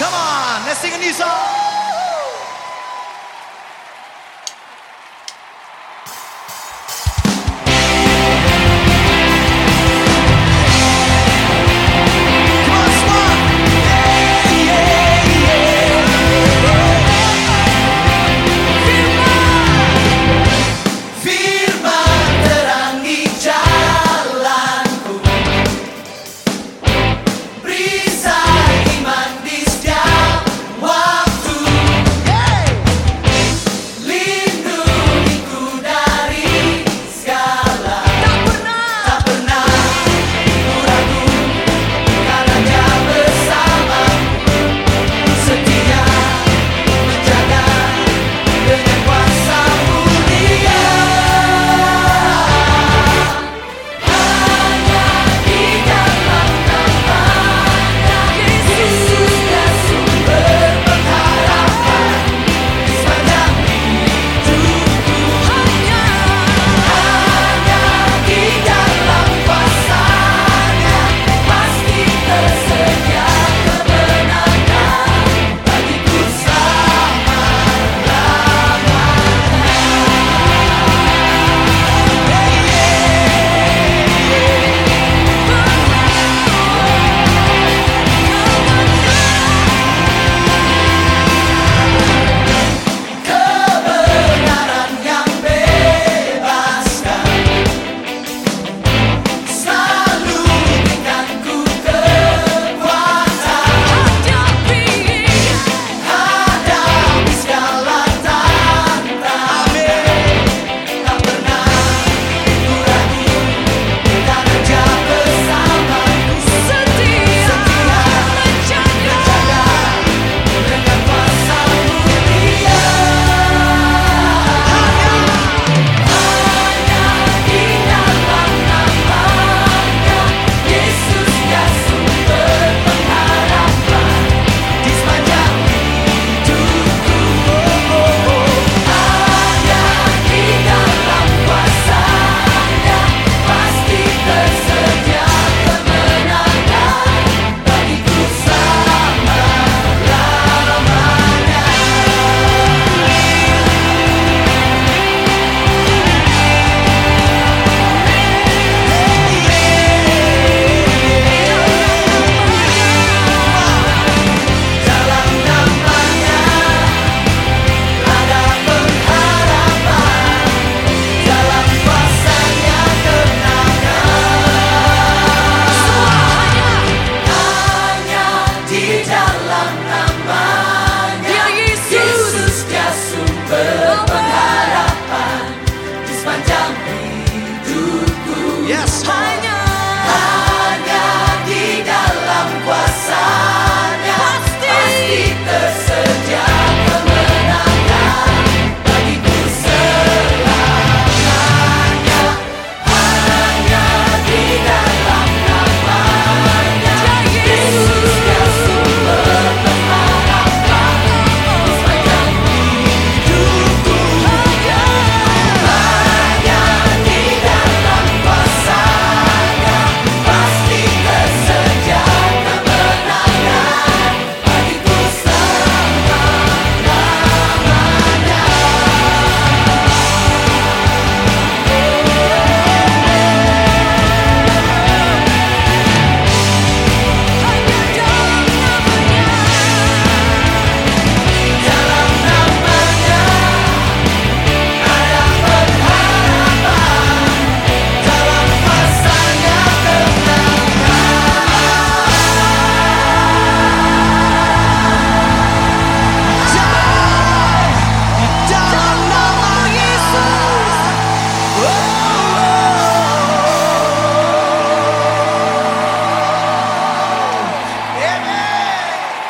Come on, let's sing a new song.